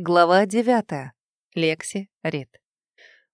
Глава девятая. Лекси Рид.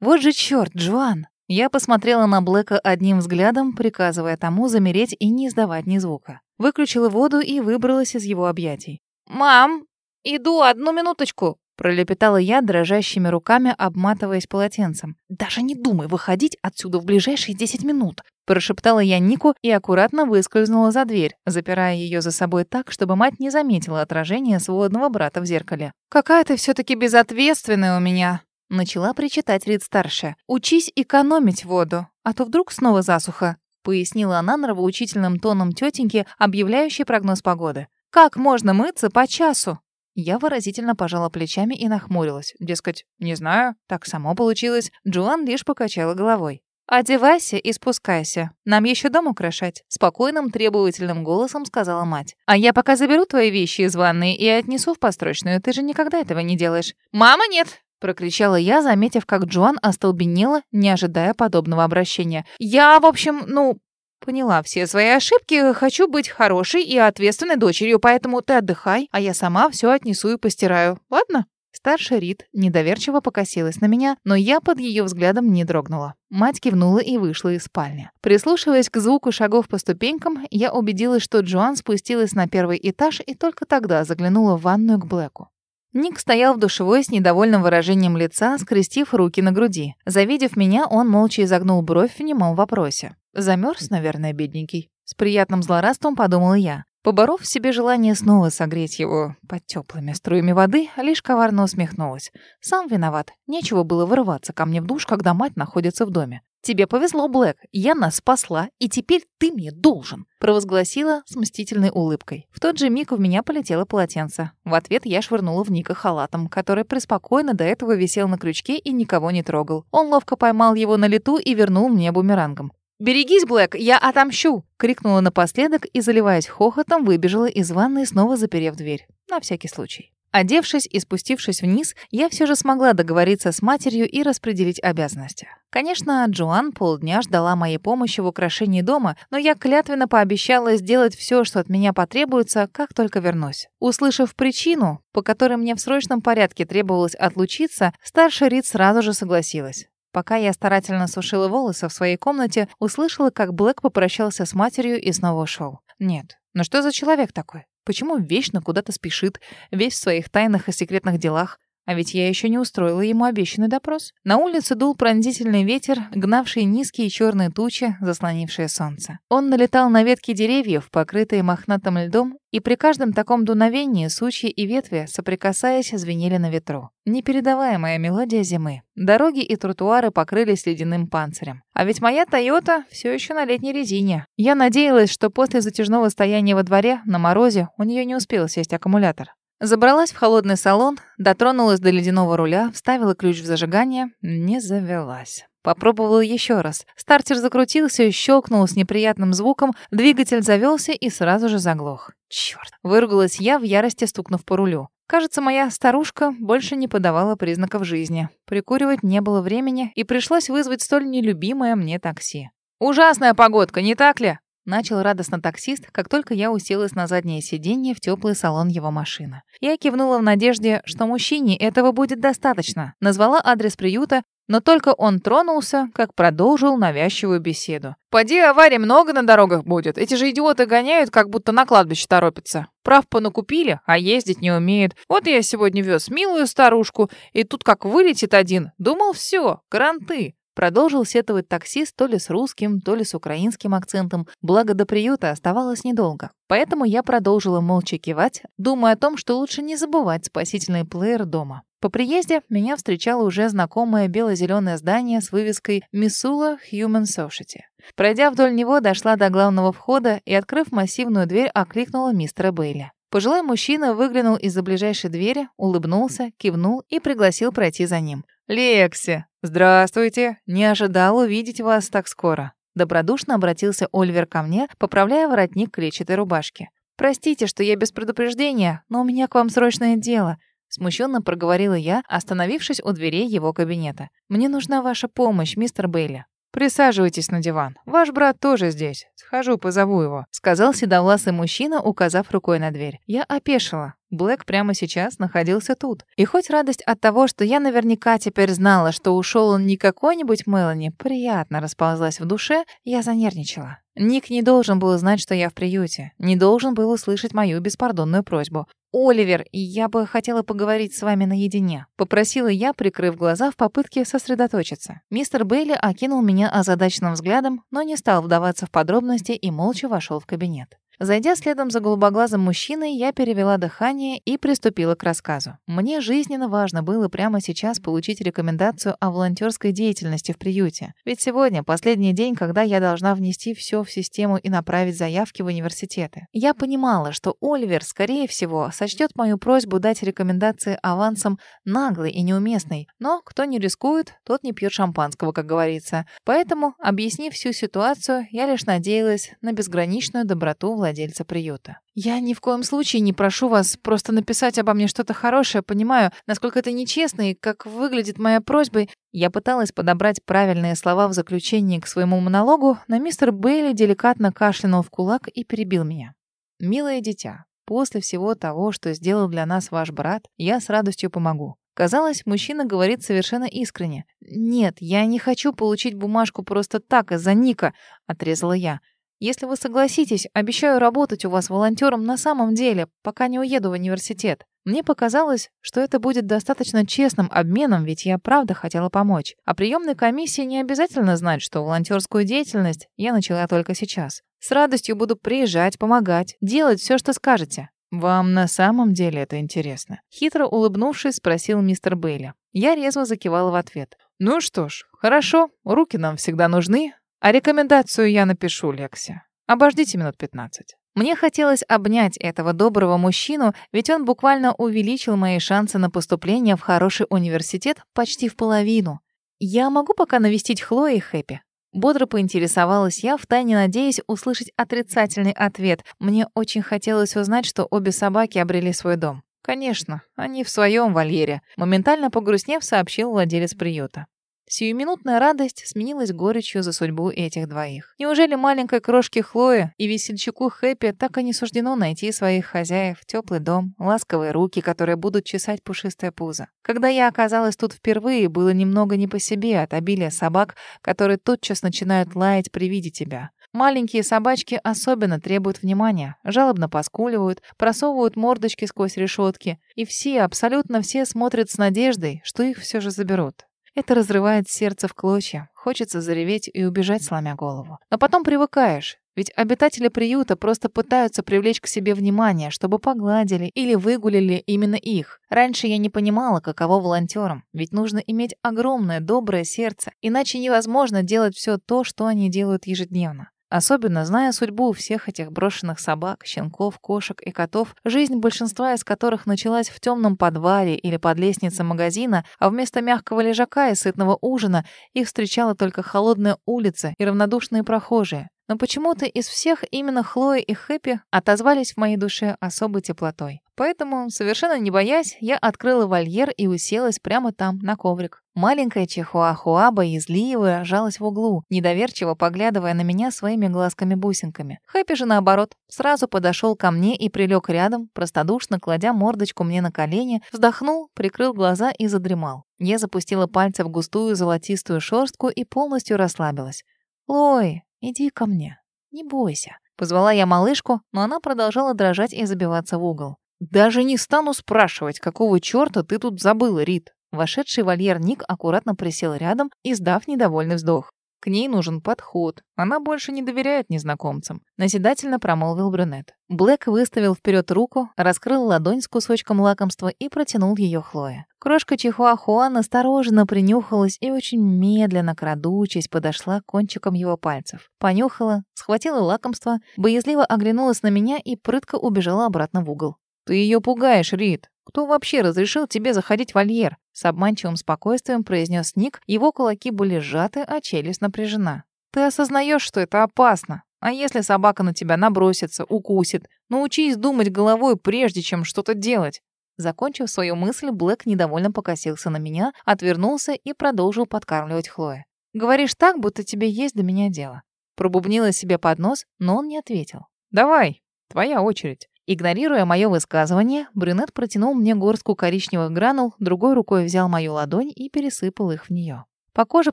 Вот же чёрт, Джоан! Я посмотрела на Блэка одним взглядом, приказывая тому замереть и не издавать ни звука. Выключила воду и выбралась из его объятий. «Мам, иду, одну минуточку!» Пролепетала я дрожащими руками, обматываясь полотенцем. «Даже не думай выходить отсюда в ближайшие десять минут!» Прошептала я Нику и аккуратно выскользнула за дверь, запирая ее за собой так, чтобы мать не заметила отражение сводного брата в зеркале. «Какая ты все-таки безответственная у меня!» Начала причитать Рид-старшая. «Учись экономить воду, а то вдруг снова засуха», пояснила она нравоучительным тоном тетеньки, объявляющей прогноз погоды. «Как можно мыться по часу?» Я выразительно пожала плечами и нахмурилась. Дескать, не знаю, так само получилось. Джоан лишь покачала головой. «Одевайся и спускайся. Нам еще дом украшать», — спокойным, требовательным голосом сказала мать. «А я пока заберу твои вещи из ванной и отнесу в построчную. Ты же никогда этого не делаешь». «Мама, нет!» — прокричала я, заметив, как Джоан остолбенела, не ожидая подобного обращения. «Я, в общем, ну, поняла все свои ошибки, хочу быть хорошей и ответственной дочерью, поэтому ты отдыхай, а я сама все отнесу и постираю. Ладно?» Старшая Рит недоверчиво покосилась на меня, но я под ее взглядом не дрогнула. Мать кивнула и вышла из спальни. Прислушиваясь к звуку шагов по ступенькам, я убедилась, что Джоан спустилась на первый этаж и только тогда заглянула в ванную к Блэку. Ник стоял в душевой с недовольным выражением лица, скрестив руки на груди. Завидев меня, он молча изогнул бровь в немом вопросе. Замерз, наверное, бедненький. С приятным злорадством подумала я. Поборов в себе желание снова согреть его под теплыми струями воды, лишь коварно усмехнулась. Сам виноват. Нечего было вырываться ко мне в душ, когда мать находится в доме. «Тебе повезло, Блэк. Я нас спасла, и теперь ты мне должен», — провозгласила с мстительной улыбкой. В тот же миг в меня полетело полотенце. В ответ я швырнула в Ника халатом, который преспокойно до этого висел на крючке и никого не трогал. Он ловко поймал его на лету и вернул мне бумерангом. «Берегись, Блэк, я отомщу!» — крикнула напоследок и, заливаясь хохотом, выбежала из ванной, снова заперев дверь. На всякий случай. Одевшись и спустившись вниз, я все же смогла договориться с матерью и распределить обязанности. Конечно, Джоан полдня ждала моей помощи в украшении дома, но я клятвенно пообещала сделать все, что от меня потребуется, как только вернусь. Услышав причину, по которой мне в срочном порядке требовалось отлучиться, старший Рид сразу же согласилась. Пока я старательно сушила волосы в своей комнате, услышала, как Блэк попрощался с матерью и снова ушел. Нет, ну что за человек такой? Почему вечно куда-то спешит, весь в своих тайных и секретных делах? А ведь я еще не устроила ему обещанный допрос. На улице дул пронзительный ветер, гнавший низкие черные тучи, заслонившие солнце. Он налетал на ветки деревьев, покрытые мохнатым льдом, и при каждом таком дуновении сучьи и ветви, соприкасаясь, звенели на ветру. Непередаваемая мелодия зимы. Дороги и тротуары покрылись ледяным панцирем. А ведь моя Тойота все еще на летней резине. Я надеялась, что после затяжного стояния во дворе, на морозе, у нее не успел сесть аккумулятор. Забралась в холодный салон, дотронулась до ледяного руля, вставила ключ в зажигание, не завелась. Попробовала еще раз. Стартер закрутился, щелкнул с неприятным звуком, двигатель завелся и сразу же заглох. Черт! Выругалась я в ярости, стукнув по рулю. Кажется, моя старушка больше не подавала признаков жизни. Прикуривать не было времени, и пришлось вызвать столь нелюбимое мне такси. «Ужасная погодка, не так ли?» Начал радостно таксист, как только я уселась на заднее сиденье в теплый салон его машины. Я кивнула в надежде, что мужчине этого будет достаточно. Назвала адрес приюта, но только он тронулся, как продолжил навязчивую беседу. «Поди, аварий много на дорогах будет. Эти же идиоты гоняют, как будто на кладбище торопятся. Прав понакупили, а ездить не умеют. Вот я сегодня вез милую старушку, и тут как вылетит один. Думал, все, кранты. Продолжил сетовать таксист то ли с русским, то ли с украинским акцентом, благо до приюта оставалось недолго. Поэтому я продолжила молча кивать, думая о том, что лучше не забывать спасительный плеер дома. По приезде меня встречало уже знакомое бело-зеленое здание с вывеской «Мисула Human Society». Пройдя вдоль него, дошла до главного входа и, открыв массивную дверь, окликнула мистера Бейли. Пожилой мужчина выглянул из-за ближайшей двери, улыбнулся, кивнул и пригласил пройти за ним. «Лекси, здравствуйте. Не ожидал увидеть вас так скоро». Добродушно обратился Ольвер ко мне, поправляя воротник клетчатой рубашки. «Простите, что я без предупреждения, но у меня к вам срочное дело», смущенно проговорила я, остановившись у дверей его кабинета. «Мне нужна ваша помощь, мистер Бейли». «Присаживайтесь на диван. Ваш брат тоже здесь. Схожу, позову его», — сказал седовласый мужчина, указав рукой на дверь. Я опешила. Блэк прямо сейчас находился тут. И хоть радость от того, что я наверняка теперь знала, что ушел он не какой-нибудь Мелани, приятно расползлась в душе, я занервничала. Ник не должен был знать, что я в приюте. Не должен был услышать мою беспардонную просьбу. «Оливер, я бы хотела поговорить с вами наедине», — попросила я, прикрыв глаза в попытке сосредоточиться. Мистер Бейли окинул меня озадаченным взглядом, но не стал вдаваться в подробности и молча вошел в кабинет. Зайдя следом за голубоглазым мужчиной, я перевела дыхание и приступила к рассказу. Мне жизненно важно было прямо сейчас получить рекомендацию о волонтерской деятельности в приюте. Ведь сегодня последний день, когда я должна внести все в систему и направить заявки в университеты. Я понимала, что Оливер, скорее всего, сочтет мою просьбу дать рекомендации авансом наглой и неуместной. Но кто не рискует, тот не пьет шампанского, как говорится. Поэтому, объяснив всю ситуацию, я лишь надеялась на безграничную доброту владельца приюта. «Я ни в коем случае не прошу вас просто написать обо мне что-то хорошее, понимаю, насколько это нечестно и как выглядит моя просьба». Я пыталась подобрать правильные слова в заключении к своему монологу, но мистер Бейли деликатно кашлянул в кулак и перебил меня. «Милое дитя, после всего того, что сделал для нас ваш брат, я с радостью помогу. Казалось, мужчина говорит совершенно искренне. «Нет, я не хочу получить бумажку просто так, из-за Ника», — отрезала я. Если вы согласитесь, обещаю работать у вас волонтером на самом деле, пока не уеду в университет. Мне показалось, что это будет достаточно честным обменом, ведь я правда хотела помочь. А приемной комиссии не обязательно знать, что волонтерскую деятельность я начала только сейчас. С радостью буду приезжать, помогать, делать все, что скажете. «Вам на самом деле это интересно?» Хитро улыбнувшись, спросил мистер Бейли. Я резво закивала в ответ. «Ну что ж, хорошо, руки нам всегда нужны, а рекомендацию я напишу, Лекси. Обождите минут 15. Мне хотелось обнять этого доброго мужчину, ведь он буквально увеличил мои шансы на поступление в хороший университет почти в половину. Я могу пока навестить Хлои и Хэппи? Бодро поинтересовалась я, втайне надеясь услышать отрицательный ответ. Мне очень хотелось узнать, что обе собаки обрели свой дом. Конечно, они в своем вольере. Моментально погрустнев, сообщил владелец приюта. Сиюминутная радость сменилась горечью за судьбу этих двоих. Неужели маленькой крошке Хлое и весельчаку Хэппи так и не суждено найти своих хозяев, теплый дом, ласковые руки, которые будут чесать пушистое пузо? Когда я оказалась тут впервые, было немного не по себе от обилия собак, которые тотчас начинают лаять при виде тебя. Маленькие собачки особенно требуют внимания, жалобно поскуливают, просовывают мордочки сквозь решетки, и все, абсолютно все смотрят с надеждой, что их все же заберут. Это разрывает сердце в клочья. Хочется зареветь и убежать, сломя голову. Но потом привыкаешь. Ведь обитатели приюта просто пытаются привлечь к себе внимание, чтобы погладили или выгулили именно их. Раньше я не понимала, каково волонтерам. Ведь нужно иметь огромное доброе сердце, иначе невозможно делать все то, что они делают ежедневно. Особенно зная судьбу всех этих брошенных собак, щенков, кошек и котов, жизнь большинства из которых началась в темном подвале или под лестницей магазина, а вместо мягкого лежака и сытного ужина их встречала только холодная улица и равнодушные прохожие. Но почему-то из всех именно Хлоя и Хэппи отозвались в моей душе особой теплотой. Поэтому, совершенно не боясь, я открыла вольер и уселась прямо там, на коврик. Маленькая чихуахуа боязливо жалась в углу, недоверчиво поглядывая на меня своими глазками-бусинками. Хэппи же, наоборот, сразу подошел ко мне и прилег рядом, простодушно кладя мордочку мне на колени, вздохнул, прикрыл глаза и задремал. Я запустила пальцы в густую золотистую шерстку и полностью расслабилась. «Лой, иди ко мне, не бойся». Позвала я малышку, но она продолжала дрожать и забиваться в угол. «Даже не стану спрашивать, какого черта ты тут забыла, Рит?» Вошедший вольер Ник аккуратно присел рядом, издав недовольный вздох. К ней нужен подход. Она больше не доверяет незнакомцам. Назидательно промолвил брюнет. Блэк выставил вперед руку, раскрыл ладонь с кусочком лакомства и протянул ее Хлое. Крошка Чихуахуа настороженно принюхалась и очень медленно, крадучись, подошла к кончикам его пальцев. Понюхала, схватила лакомство, боязливо оглянулась на меня и прытко убежала обратно в угол. «Ты ее пугаешь, Рид. Кто вообще разрешил тебе заходить в вольер?» С обманчивым спокойствием произнес Ник, его кулаки были сжаты, а челюсть напряжена. «Ты осознаешь, что это опасно. А если собака на тебя набросится, укусит? Научись думать головой, прежде чем что-то делать». Закончив свою мысль, Блэк недовольно покосился на меня, отвернулся и продолжил подкармливать Хлоя. «Говоришь так, будто тебе есть до меня дело». Пробубнила себе под нос, но он не ответил. «Давай, твоя очередь». Игнорируя мое высказывание, брюнет протянул мне горстку коричневых гранул, другой рукой взял мою ладонь и пересыпал их в нее. По коже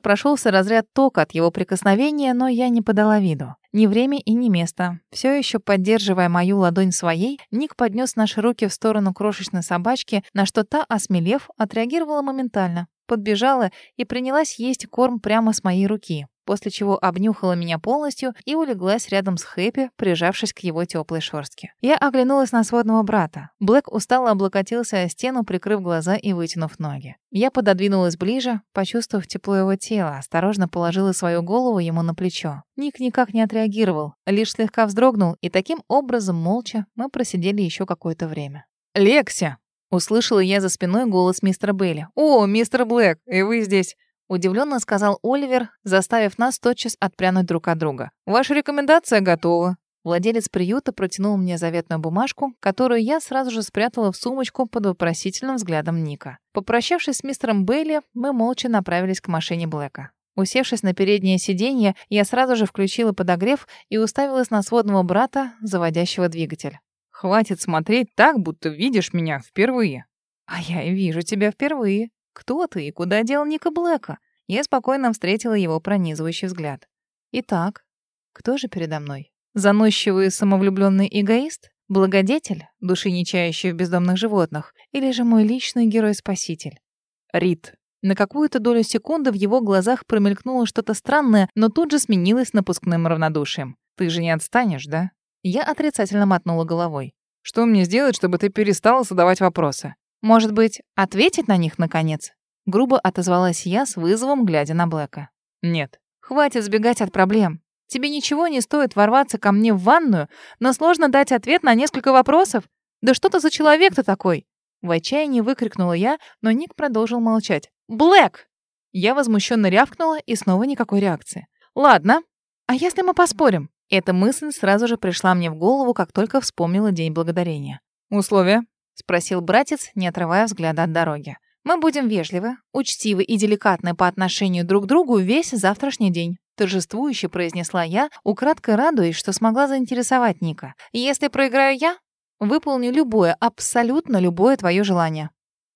прошелся разряд тока от его прикосновения, но я не подала виду. Ни время и ни место. Все еще поддерживая мою ладонь своей, Ник поднес наши руки в сторону крошечной собачки, на что та, осмелев, отреагировала моментально. Подбежала и принялась есть корм прямо с моей руки после чего обнюхала меня полностью и улеглась рядом с Хэппи, прижавшись к его теплой шорстке. Я оглянулась на сводного брата. Блэк устало облокотился о стену, прикрыв глаза и вытянув ноги. Я пододвинулась ближе, почувствовав тепло его тела, осторожно положила свою голову ему на плечо. Ник никак не отреагировал, лишь слегка вздрогнул, и таким образом, молча, мы просидели еще какое-то время. «Лекси!» Услышала я за спиной голос мистера Бейли. «О, мистер Блэк, и вы здесь!» Удивленно сказал Оливер, заставив нас тотчас отпрянуть друг от друга. «Ваша рекомендация готова». Владелец приюта протянул мне заветную бумажку, которую я сразу же спрятала в сумочку под вопросительным взглядом Ника. Попрощавшись с мистером Бейли, мы молча направились к машине Блэка. Усевшись на переднее сиденье, я сразу же включила подогрев и уставилась на сводного брата, заводящего двигатель. «Хватит смотреть так, будто видишь меня впервые». «А я и вижу тебя впервые», «Кто ты и куда дел Ника Блэка?» Я спокойно встретила его пронизывающий взгляд. «Итак, кто же передо мной? Заносчивый самовлюбленный эгоист? Благодетель, души не чающий в бездомных животных? Или же мой личный герой-спаситель?» «Рит». На какую-то долю секунды в его глазах промелькнуло что-то странное, но тут же сменилось напускным равнодушием. «Ты же не отстанешь, да?» Я отрицательно мотнула головой. «Что мне сделать, чтобы ты перестала задавать вопросы?» Может быть, ответить на них, наконец?» Грубо отозвалась я с вызовом, глядя на Блэка. «Нет. Хватит сбегать от проблем. Тебе ничего не стоит ворваться ко мне в ванную, но сложно дать ответ на несколько вопросов. Да что ты за человек-то такой?» В отчаянии выкрикнула я, но Ник продолжил молчать. «Блэк!» Я возмущенно рявкнула, и снова никакой реакции. «Ладно. А если мы поспорим?» Эта мысль сразу же пришла мне в голову, как только вспомнила День Благодарения. «Условия?» — спросил братец, не отрывая взгляда от дороги. «Мы будем вежливы, учтивы и деликатны по отношению друг к другу весь завтрашний день», торжествующе произнесла я, украдкой радуясь, что смогла заинтересовать Ника. «Если проиграю я, выполню любое, абсолютно любое твое желание».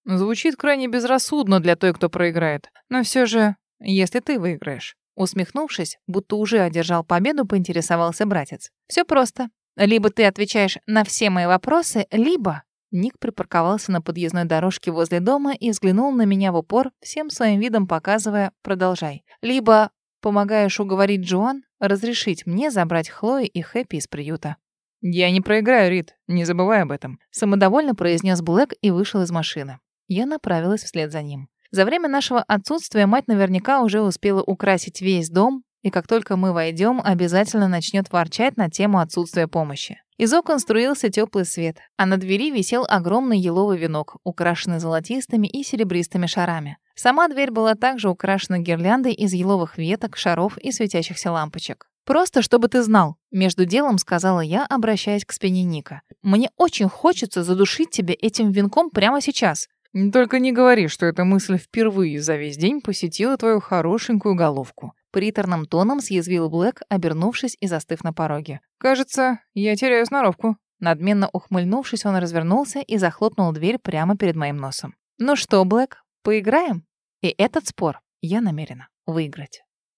Звучит крайне безрассудно для той, кто проиграет. Но все же, если ты выиграешь. Усмехнувшись, будто уже одержал победу, поинтересовался братец. Все просто. Либо ты отвечаешь на все мои вопросы, либо Ник припарковался на подъездной дорожке возле дома и взглянул на меня в упор, всем своим видом показывая «продолжай». Либо помогаешь уговорить Джоан разрешить мне забрать Хлои и Хэппи из приюта. «Я не проиграю, Рид, не забывай об этом», — самодовольно произнес Блэк и вышел из машины. Я направилась вслед за ним. За время нашего отсутствия мать наверняка уже успела украсить весь дом, и как только мы войдем, обязательно начнет ворчать на тему отсутствия помощи. Из окон струился теплый свет, а на двери висел огромный еловый венок, украшенный золотистыми и серебристыми шарами. Сама дверь была также украшена гирляндой из еловых веток, шаров и светящихся лампочек. «Просто чтобы ты знал», — между делом сказала я, обращаясь к спине Ника. «Мне очень хочется задушить тебя этим венком прямо сейчас». «Только не говори, что эта мысль впервые за весь день посетила твою хорошенькую головку», Приторным тоном съязвил Блэк, обернувшись и застыв на пороге. «Кажется, я теряю сноровку». Надменно ухмыльнувшись, он развернулся и захлопнул дверь прямо перед моим носом. «Ну что, Блэк, поиграем?» И этот спор я намерена выиграть.